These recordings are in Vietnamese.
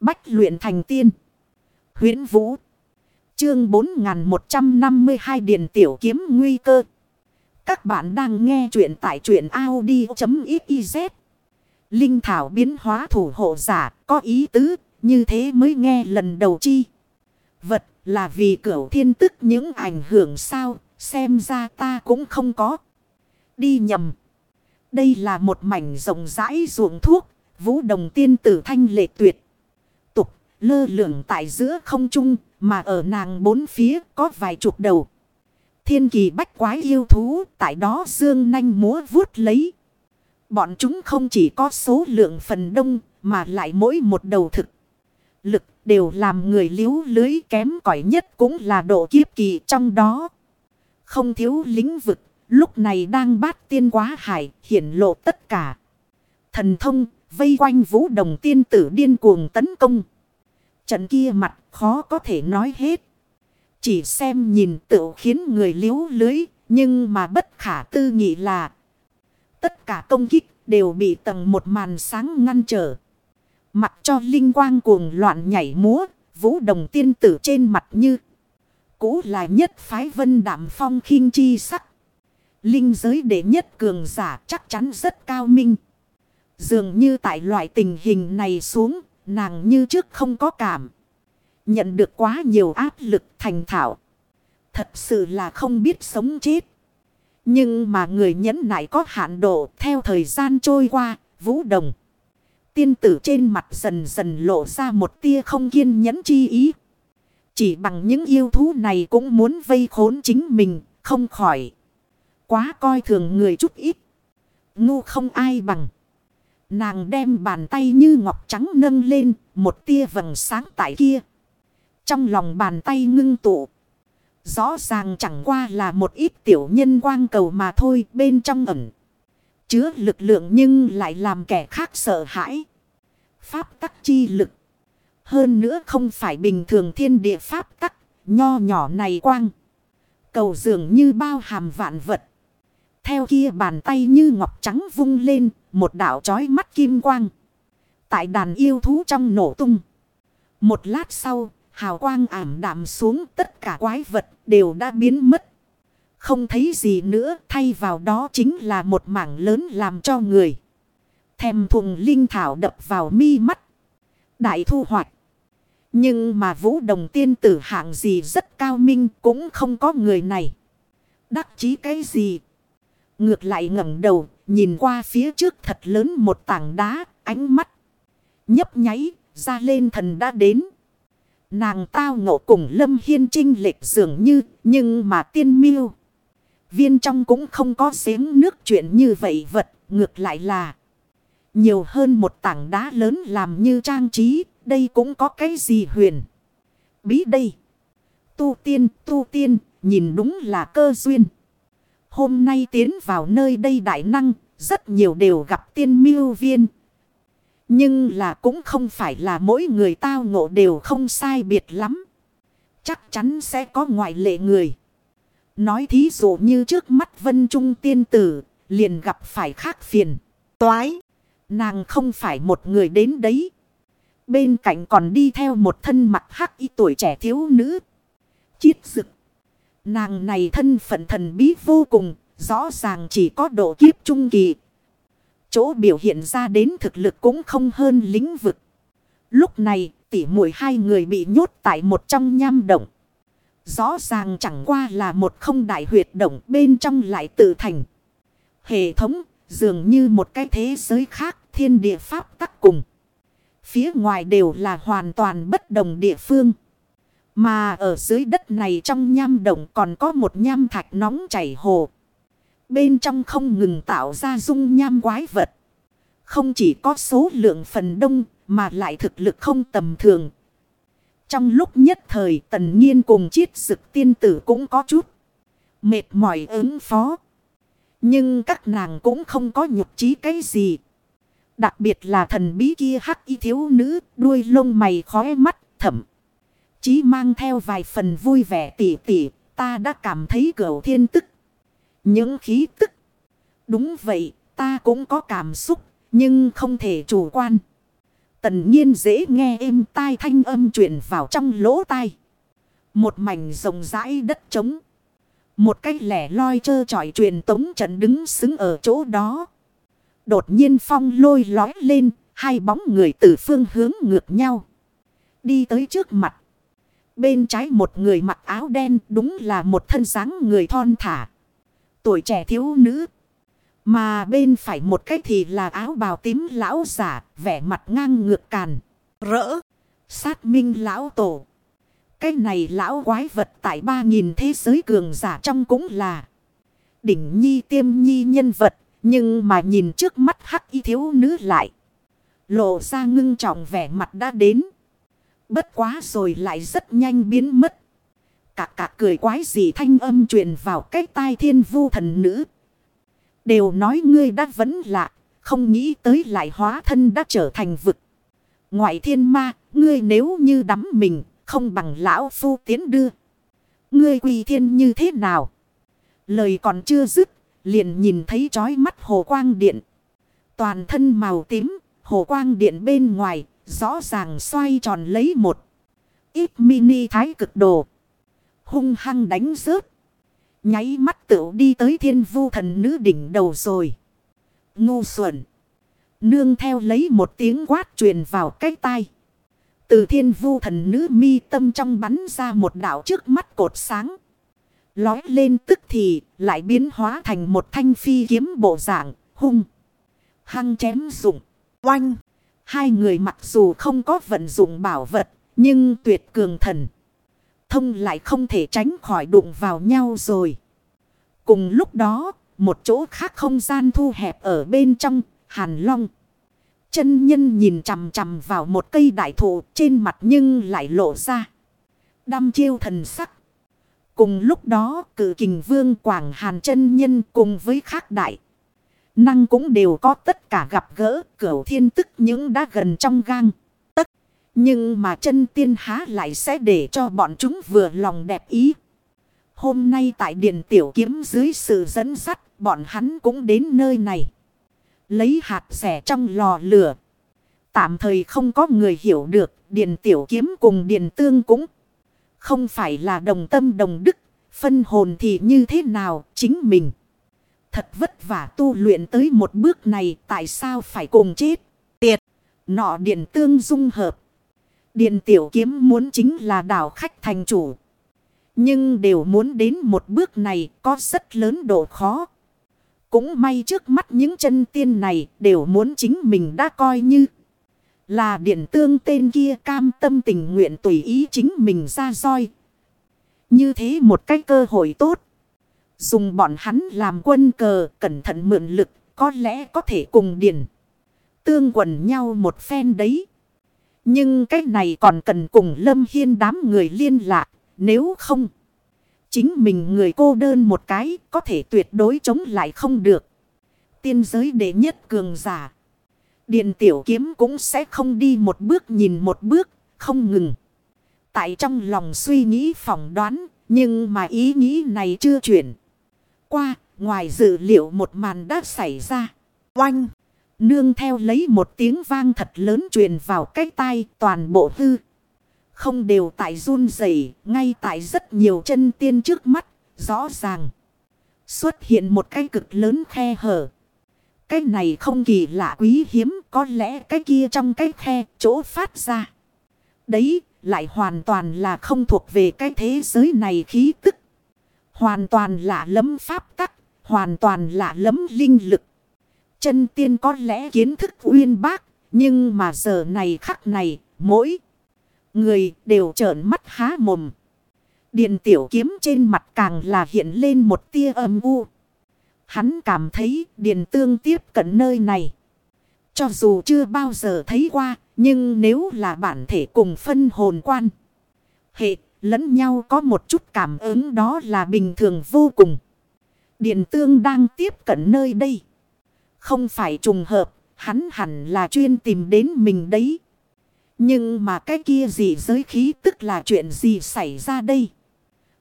Bách luyện thành tiên. huyễn Vũ. Chương 4152 Điền Tiểu Kiếm Nguy Cơ. Các bạn đang nghe truyện tại truyện Audi.xyz. Linh Thảo biến hóa thủ hộ giả, có ý tứ, như thế mới nghe lần đầu chi. Vật là vì cửu thiên tức những ảnh hưởng sao, xem ra ta cũng không có. Đi nhầm. Đây là một mảnh rộng rãi ruộng thuốc. Vũ đồng tiên tử thanh lệ tuyệt. Lơ lửng tại giữa không trung. Mà ở nàng bốn phía có vài chục đầu. Thiên kỳ bách quái yêu thú. Tại đó dương nanh múa vuốt lấy. Bọn chúng không chỉ có số lượng phần đông. Mà lại mỗi một đầu thực. Lực đều làm người liếu lưới kém cỏi nhất cũng là độ kiếp kỳ trong đó. Không thiếu lĩnh vực Lúc này đang bát tiên quá hải, hiển lộ tất cả. Thần thông, vây quanh vũ đồng tiên tử điên cuồng tấn công. Trận kia mặt khó có thể nói hết. Chỉ xem nhìn tự khiến người liếu lưới, nhưng mà bất khả tư nghị là. Tất cả công kích đều bị tầng một màn sáng ngăn trở. Mặt cho linh quang cuồng loạn nhảy múa, vũ đồng tiên tử trên mặt như. Cũ là nhất phái vân đảm phong khinh chi sắc. Linh giới đệ nhất cường giả chắc chắn rất cao minh. Dường như tại loại tình hình này xuống, nàng như trước không có cảm. Nhận được quá nhiều áp lực thành thạo. Thật sự là không biết sống chết. Nhưng mà người nhẫn nại có hạn độ theo thời gian trôi qua, vũ đồng. Tiên tử trên mặt dần dần lộ ra một tia không kiên nhẫn chi ý. Chỉ bằng những yêu thú này cũng muốn vây khốn chính mình, không khỏi quá coi thường người chút ít. Ngu không ai bằng. Nàng đem bàn tay như ngọc trắng nâng lên, một tia vầng sáng tại kia. Trong lòng bàn tay ngưng tụ. Rõ ràng chẳng qua là một ít tiểu nhân quang cầu mà thôi bên trong ẩn. Chứa lực lượng nhưng lại làm kẻ khác sợ hãi. Pháp tắc chi lực. Hơn nữa không phải bình thường thiên địa pháp tắc, nho nhỏ này quang. Cầu dường như bao hàm vạn vật. Theo kia bàn tay như ngọc trắng vung lên, một đảo chói mắt kim quang. Tại đàn yêu thú trong nổ tung. Một lát sau, hào quang ảm đạm xuống tất cả quái vật đều đã biến mất. Không thấy gì nữa, thay vào đó chính là một mảng lớn làm cho người. Thèm thùng linh thảo đập vào mi mắt. Đại thu hoạch. Nhưng mà vũ đồng tiên tử hạng gì rất cao minh cũng không có người này. Đắc chí cái gì? Ngược lại ngẩng đầu, nhìn qua phía trước thật lớn một tảng đá, ánh mắt. Nhấp nháy, ra lên thần đã đến. Nàng tao ngộ cùng Lâm Hiên trinh lệch dường như, nhưng mà tiên miêu. Viên trong cũng không có giếng nước chuyện như vậy vật, ngược lại là. Nhiều hơn một tảng đá lớn làm như trang trí, đây cũng có cái gì huyền. Bí đây. Tu tiên, tu tiên, nhìn đúng là cơ duyên. Hôm nay tiến vào nơi đây đại năng, rất nhiều đều gặp tiên miêu viên. Nhưng là cũng không phải là mỗi người tao ngộ đều không sai biệt lắm. Chắc chắn sẽ có ngoại lệ người. Nói thí dụ như trước mắt vân trung tiên tử, liền gặp phải khác phiền. Toái, nàng không phải một người đến đấy. Bên cạnh còn đi theo một thân mặt hắc y tuổi trẻ thiếu nữ. Chiết dực. Nàng này thân phận thần bí vô cùng, rõ ràng chỉ có độ kiếp trung kỳ. Chỗ biểu hiện ra đến thực lực cũng không hơn lĩnh vực. Lúc này, tỉ muội hai người bị nhốt tại một trong nham động. Rõ ràng chẳng qua là một không đại huyệt động bên trong lại tự thành. Hệ thống, dường như một cái thế giới khác, thiên địa pháp tắc cùng. Phía ngoài đều là hoàn toàn bất đồng địa phương. Mà ở dưới đất này trong nham động còn có một nham thạch nóng chảy hồ. Bên trong không ngừng tạo ra dung nham quái vật. Không chỉ có số lượng phần đông mà lại thực lực không tầm thường. Trong lúc nhất thời tần nhiên cùng chiết sực tiên tử cũng có chút mệt mỏi ứng phó. Nhưng các nàng cũng không có nhục trí cái gì. Đặc biệt là thần bí kia hắc y thiếu nữ, đuôi lông mày khói mắt thẩm. Chí mang theo vài phần vui vẻ tỉ tỉ, ta đã cảm thấy cửu thiên tức. Những khí tức. Đúng vậy, ta cũng có cảm xúc, nhưng không thể chủ quan. Tần nhiên dễ nghe êm tai thanh âm truyền vào trong lỗ tai. Một mảnh rộng rãi đất trống. Một cái lẻ loi trơ trọi truyền tống trận đứng xứng ở chỗ đó. Đột nhiên phong lôi lói lên, hai bóng người từ phương hướng ngược nhau. Đi tới trước mặt. Bên trái một người mặc áo đen đúng là một thân dáng người thon thả. Tuổi trẻ thiếu nữ. Mà bên phải một cái thì là áo bào tím lão giả, vẻ mặt ngang ngược càn. Rỡ. Sát minh lão tổ. Cái này lão quái vật tại ba nghìn thế giới cường giả trong cũng là. Đỉnh nhi tiêm nhi nhân vật. Nhưng mà nhìn trước mắt hắc y thiếu nữ lại. Lộ ra ngưng trọng vẻ mặt đã đến. Bất quá rồi lại rất nhanh biến mất. Cả cả cười quái gì thanh âm truyền vào cái tai thiên vu thần nữ. Đều nói ngươi đã vẫn lạ. Không nghĩ tới lại hóa thân đã trở thành vực. Ngoại thiên ma, ngươi nếu như đắm mình, không bằng lão phu tiến đưa. Ngươi quỳ thiên như thế nào? Lời còn chưa dứt, liền nhìn thấy trói mắt hồ quang điện. Toàn thân màu tím, hồ quang điện bên ngoài, rõ ràng xoay tròn lấy một ít mini thái cực đồ. Hung hăng đánh rớt. Nháy mắt tựu đi tới thiên vu thần nữ đỉnh đầu rồi. Ngu xuẩn. Nương theo lấy một tiếng quát truyền vào cái tai. Từ thiên vu thần nữ mi tâm trong bắn ra một đảo trước mắt cột sáng. Lói lên tức thì lại biến hóa thành một thanh phi kiếm bộ dạng, hung. Hăng chém rụng. Oanh. Hai người mặc dù không có vận dụng bảo vật. Nhưng tuyệt cường thần. Thông lại không thể tránh khỏi đụng vào nhau rồi. Cùng lúc đó. Một chỗ khác không gian thu hẹp ở bên trong. Hàn long. Chân nhân nhìn chằm chằm vào một cây đại thụ trên mặt nhưng lại lộ ra. Đăm chiêu thần sắc. Cùng lúc đó, cử kình vương Quảng Hàn chân nhân cùng với khác đại. Năng cũng đều có tất cả gặp gỡ cửu thiên tức những đã gần trong gang. Tất. Nhưng mà chân tiên há lại sẽ để cho bọn chúng vừa lòng đẹp ý. Hôm nay tại điện tiểu kiếm dưới sự dẫn dắt bọn hắn cũng đến nơi này. Lấy hạt rẻ trong lò lửa. Tạm thời không có người hiểu được điện tiểu kiếm cùng điện tương cũng. Không phải là đồng tâm đồng đức, phân hồn thì như thế nào chính mình. Thật vất vả tu luyện tới một bước này tại sao phải cùng chết. Tiệt, nọ điện tương dung hợp. Điện tiểu kiếm muốn chính là đảo khách thành chủ. Nhưng đều muốn đến một bước này có rất lớn độ khó. Cũng may trước mắt những chân tiên này đều muốn chính mình đã coi như là điện tương tên kia cam tâm tình nguyện tùy ý chính mình ra roi. Như thế một cái cơ hội tốt. Dùng bọn hắn làm quân cờ cẩn thận mượn lực có lẽ có thể cùng điền. Tương quần nhau một phen đấy. Nhưng cái này còn cần cùng Lâm Hiên đám người liên lạc. Nếu không. Chính mình người cô đơn một cái có thể tuyệt đối chống lại không được. Tiên giới đệ nhất cường giả. Điện tiểu kiếm cũng sẽ không đi một bước nhìn một bước, không ngừng. Tại trong lòng suy nghĩ phỏng đoán, nhưng mà ý nghĩ này chưa chuyển. Qua, ngoài dự liệu một màn đã xảy ra. Oanh! Nương theo lấy một tiếng vang thật lớn truyền vào cái tai toàn bộ hư. Không đều tại run rẩy ngay tại rất nhiều chân tiên trước mắt, rõ ràng. Xuất hiện một cái cực lớn khe hở. Cái này không kỳ lạ quý hiếm, có lẽ cái kia trong cái khe chỗ phát ra. Đấy, lại hoàn toàn là không thuộc về cái thế giới này khí tức. Hoàn toàn lạ lấm pháp tắc, hoàn toàn lạ lấm linh lực. Chân tiên có lẽ kiến thức uyên bác, nhưng mà giờ này khắc này, mỗi người đều trợn mắt há mồm. Điện tiểu kiếm trên mặt càng là hiện lên một tia âm u. Hắn cảm thấy điện tương tiếp cận nơi này. Cho dù chưa bao giờ thấy qua, nhưng nếu là bản thể cùng phân hồn quan. Hệ lẫn nhau có một chút cảm ứng đó là bình thường vô cùng. Điện tương đang tiếp cận nơi đây. Không phải trùng hợp, hắn hẳn là chuyên tìm đến mình đấy. Nhưng mà cái kia gì giới khí tức là chuyện gì xảy ra đây?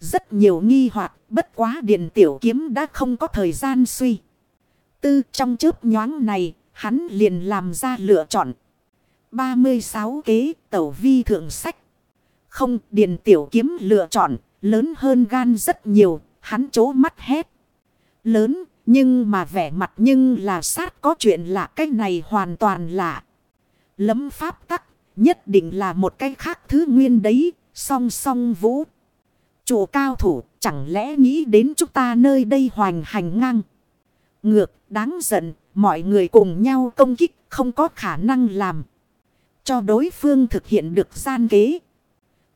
Rất nhiều nghi hoặc bất quá điện tiểu kiếm đã không có thời gian suy. Tư trong chớp nhoáng này, hắn liền làm ra lựa chọn. 36 kế tẩu vi thượng sách. Không, Điền Tiểu Kiếm lựa chọn, lớn hơn gan rất nhiều, hắn chố mắt hét. Lớn, nhưng mà vẻ mặt nhưng là sát có chuyện lạ cái này hoàn toàn lạ. Lấm pháp tắc, nhất định là một cái khác thứ nguyên đấy, song song vũ. Chủ cao thủ, chẳng lẽ nghĩ đến chúng ta nơi đây hoành hành ngang. Ngược, đáng giận, mọi người cùng nhau công kích, không có khả năng làm. Cho đối phương thực hiện được gian kế.